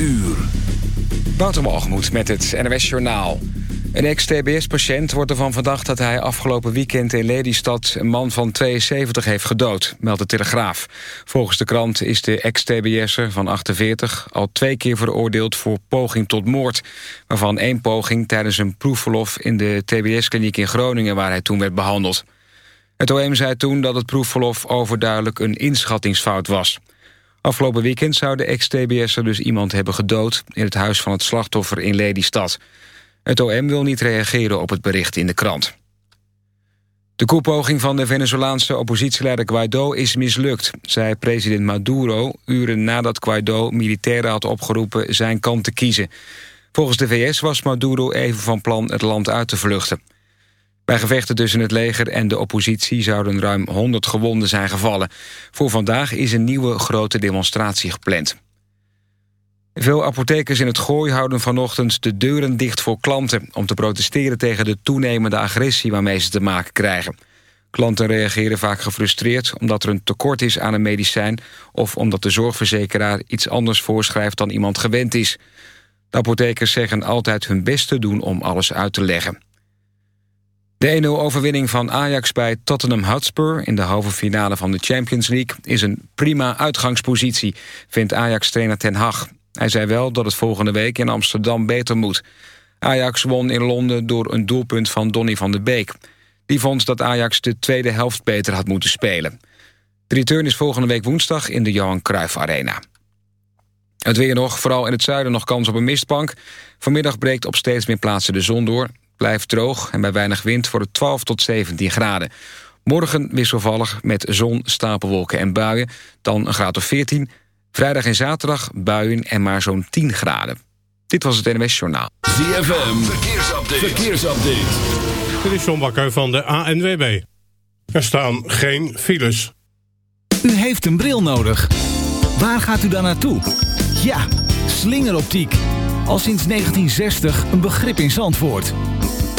uur. Wouter met het NWS Journaal. Een ex-TBS-patiënt wordt ervan verdacht dat hij afgelopen weekend in Lelystad... een man van 72 heeft gedood, meldt de Telegraaf. Volgens de krant is de ex-TBS'er van 48 al twee keer veroordeeld voor poging tot moord. Waarvan één poging tijdens een proefverlof in de TBS-kliniek in Groningen... waar hij toen werd behandeld. Het OM zei toen dat het proefverlof overduidelijk een inschattingsfout was. Afgelopen weekend zou de ex-TBS'er dus iemand hebben gedood... in het huis van het slachtoffer in Lelystad. Het OM wil niet reageren op het bericht in de krant. De koepoging van de Venezolaanse oppositieleider Guaido is mislukt... zei president Maduro uren nadat Guaido militairen had opgeroepen... zijn kant te kiezen. Volgens de VS was Maduro even van plan het land uit te vluchten. Bij gevechten tussen het leger en de oppositie zouden ruim 100 gewonden zijn gevallen. Voor vandaag is een nieuwe grote demonstratie gepland. Veel apothekers in het Gooi houden vanochtend de deuren dicht voor klanten... om te protesteren tegen de toenemende agressie waarmee ze te maken krijgen. Klanten reageren vaak gefrustreerd omdat er een tekort is aan een medicijn... of omdat de zorgverzekeraar iets anders voorschrijft dan iemand gewend is. De apothekers zeggen altijd hun best te doen om alles uit te leggen. De 1-0-overwinning van Ajax bij Tottenham Hotspur... in de halve finale van de Champions League... is een prima uitgangspositie, vindt Ajax-trainer Ten Hag. Hij zei wel dat het volgende week in Amsterdam beter moet. Ajax won in Londen door een doelpunt van Donny van der Beek. Die vond dat Ajax de tweede helft beter had moeten spelen. De return is volgende week woensdag in de Johan Cruijff Arena. Het weer nog, vooral in het zuiden nog kans op een mistbank. Vanmiddag breekt op steeds meer plaatsen de zon door. Blijft droog en bij weinig wind wordt het 12 tot 17 graden. Morgen wisselvallig met zon, stapelwolken en buien. Dan een graad of 14. Vrijdag en zaterdag buien en maar zo'n 10 graden. Dit was het NWS Journaal. ZFM, verkeersupdate. verkeersupdate. Dit is John Bakker van de ANWB. Er staan geen files. U heeft een bril nodig. Waar gaat u dan naartoe? Ja, slingeroptiek. Al sinds 1960 een begrip in Zandvoort.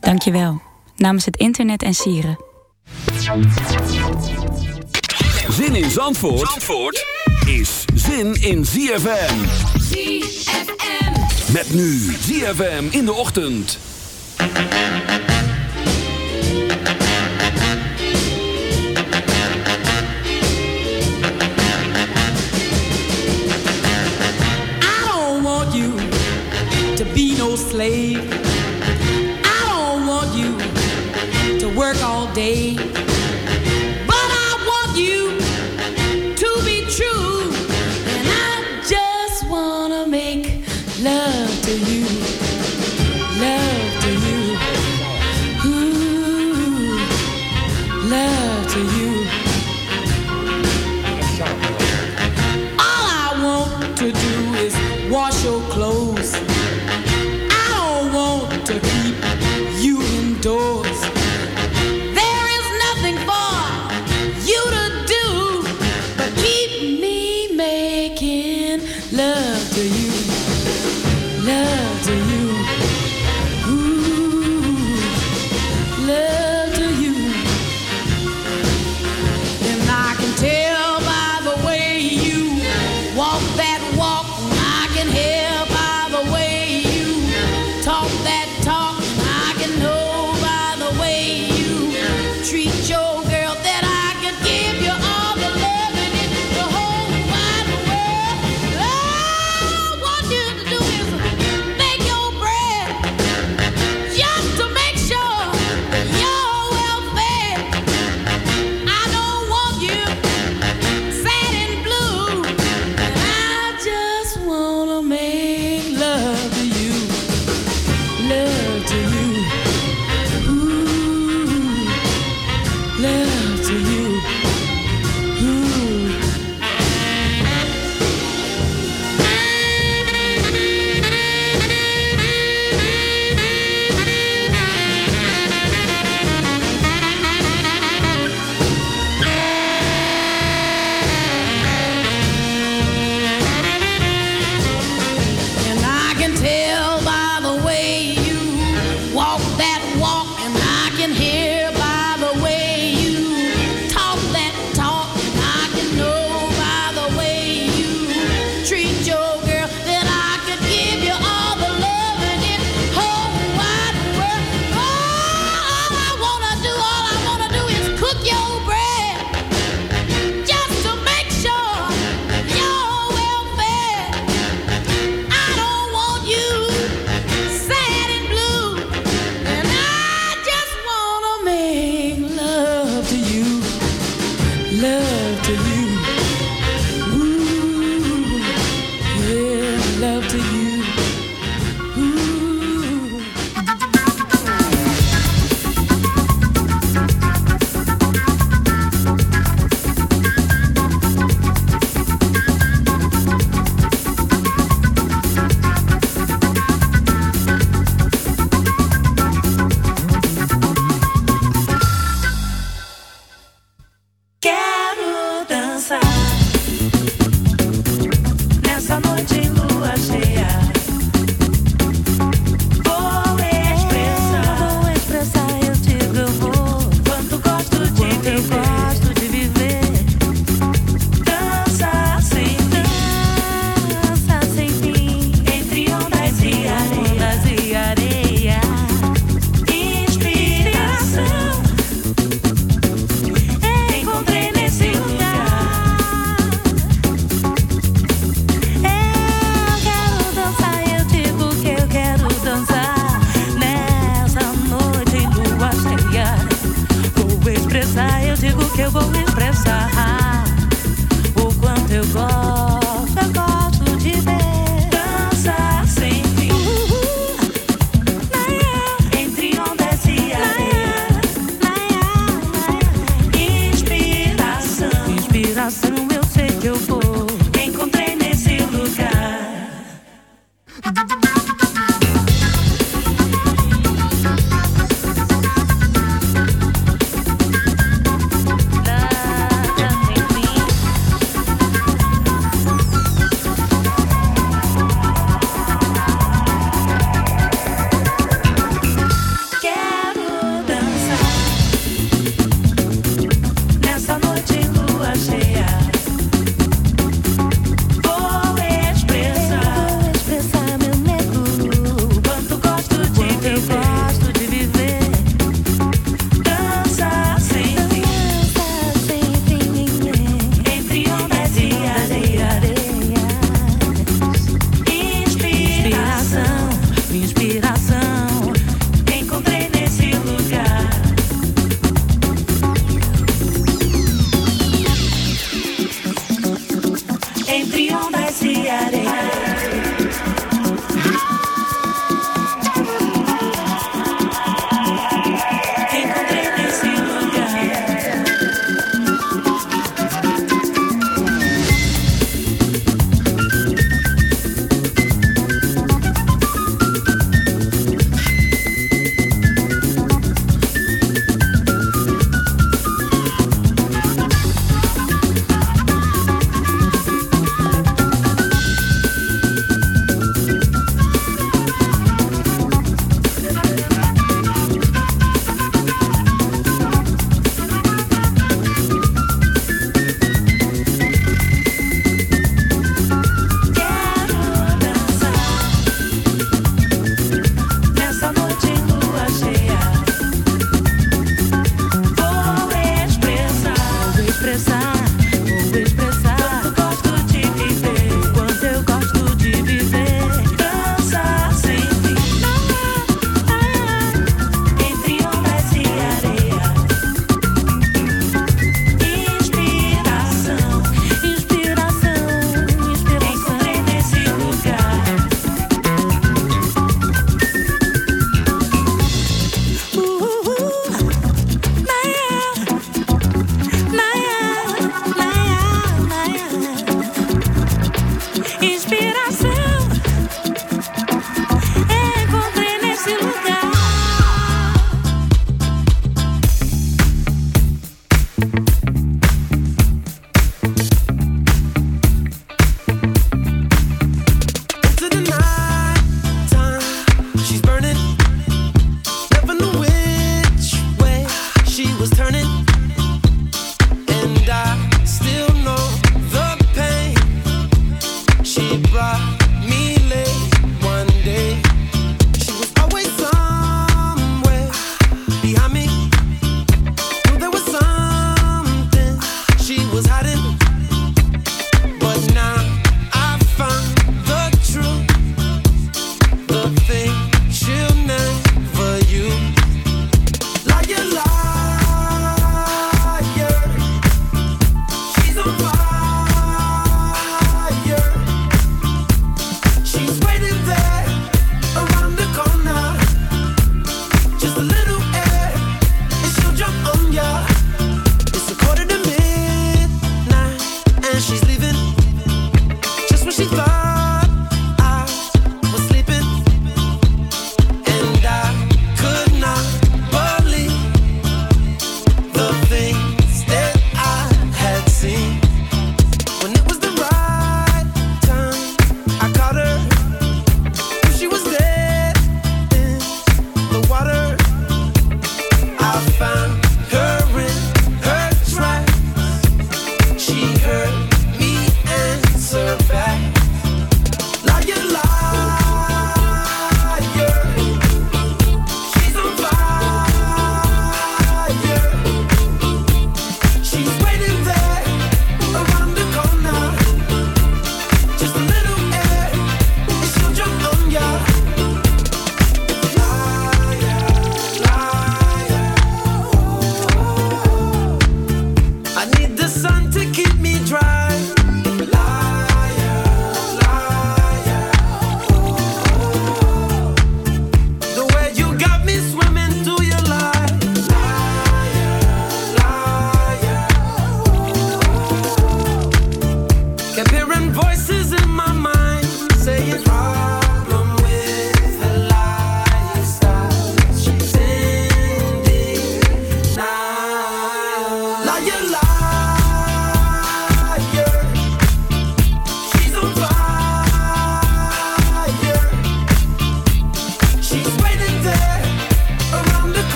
Dankjewel. Namens het internet en sieren. Zin in Zandvoort, Zandvoort is zin in ZFM. ZFM. Met nu ZFM in de ochtend. slave day. But I want you to be true, and I just wanna make love to you, love to you, ooh, love to you. All I want to do is wash your clothes. I don't want to. sound.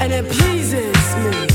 and it pleases me.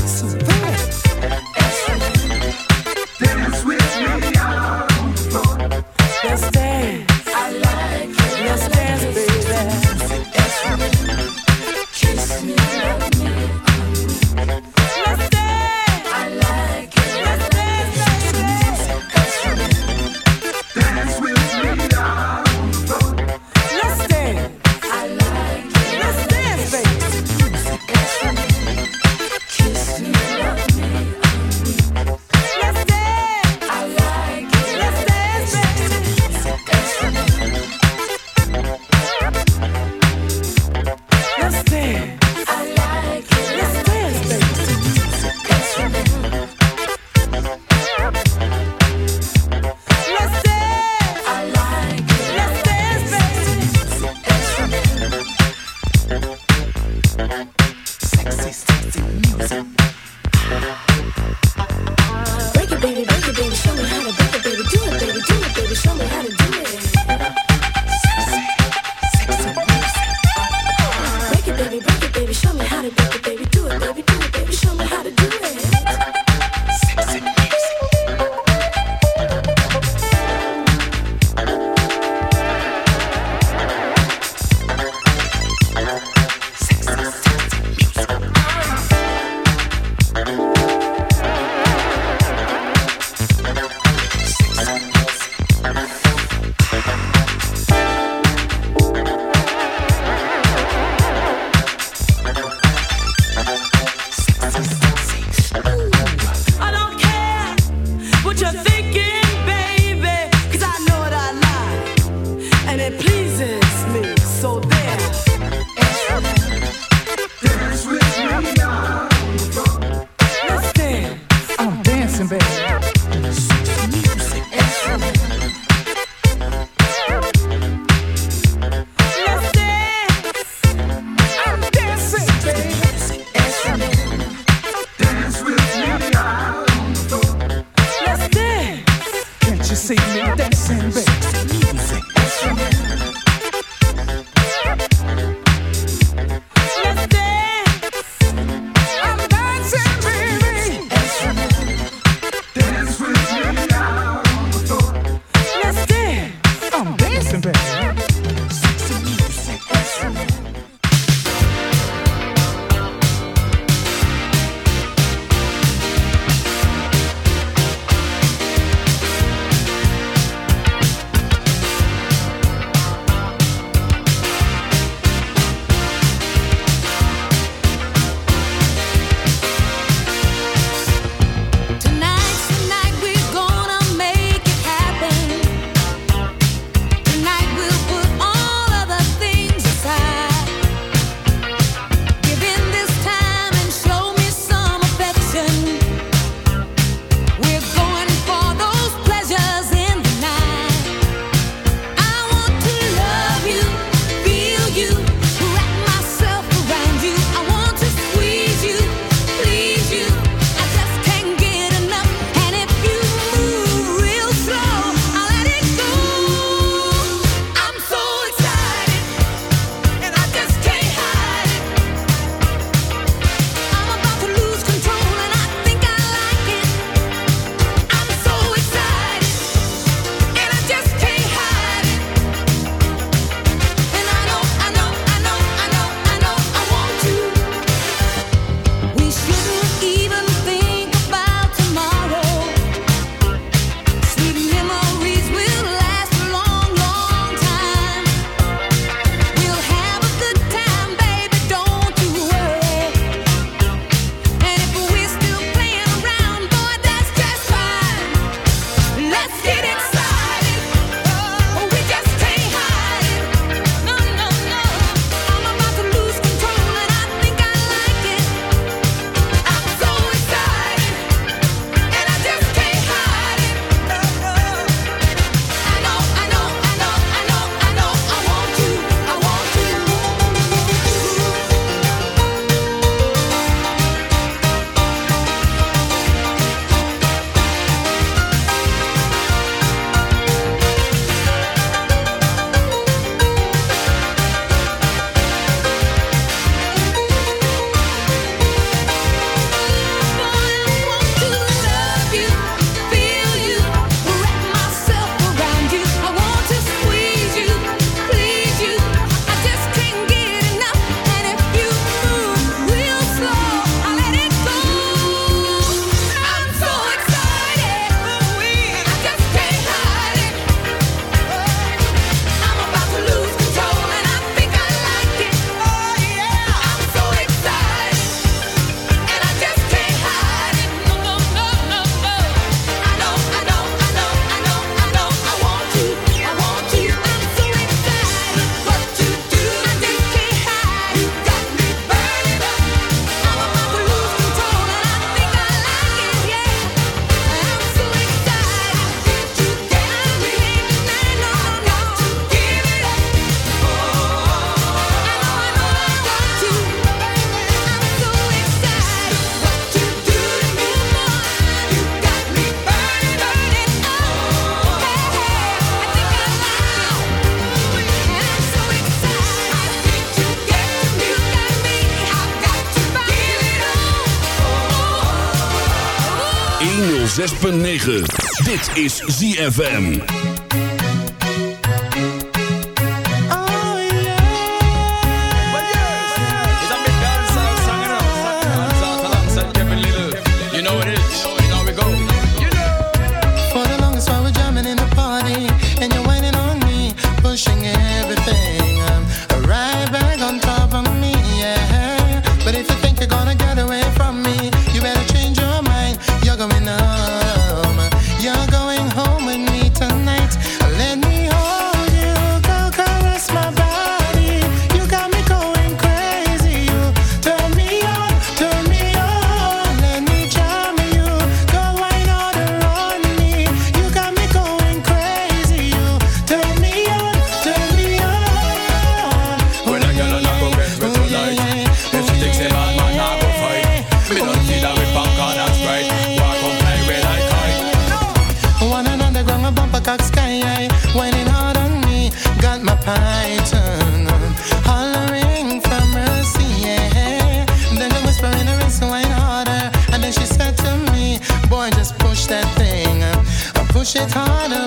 106.9. Dit is ZFM. Shetanah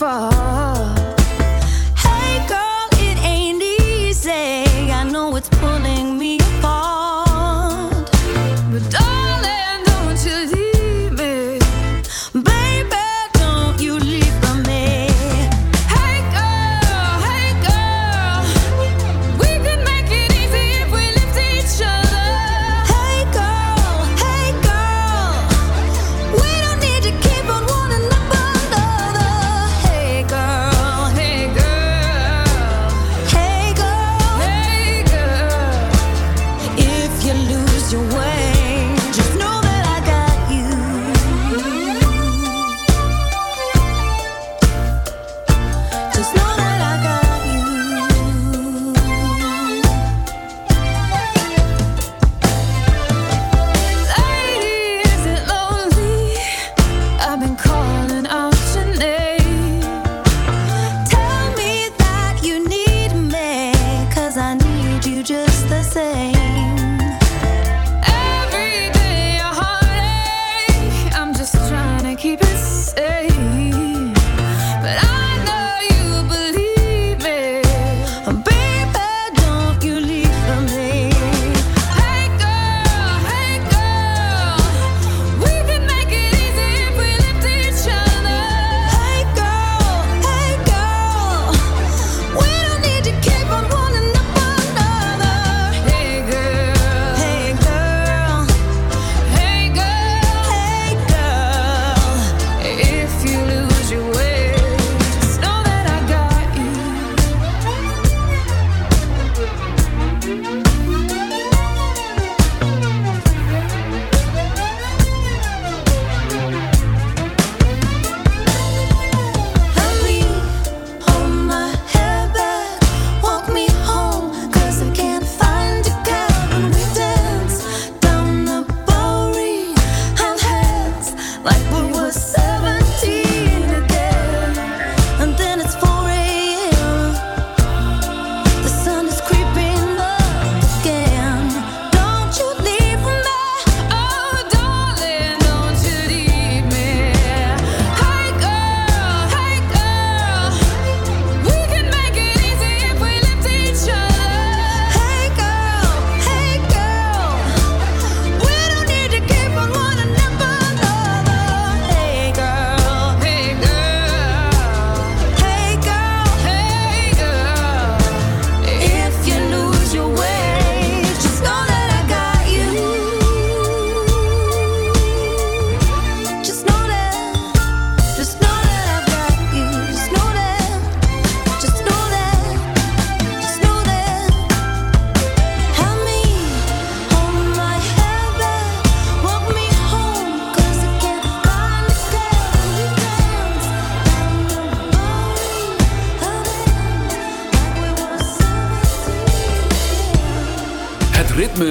far.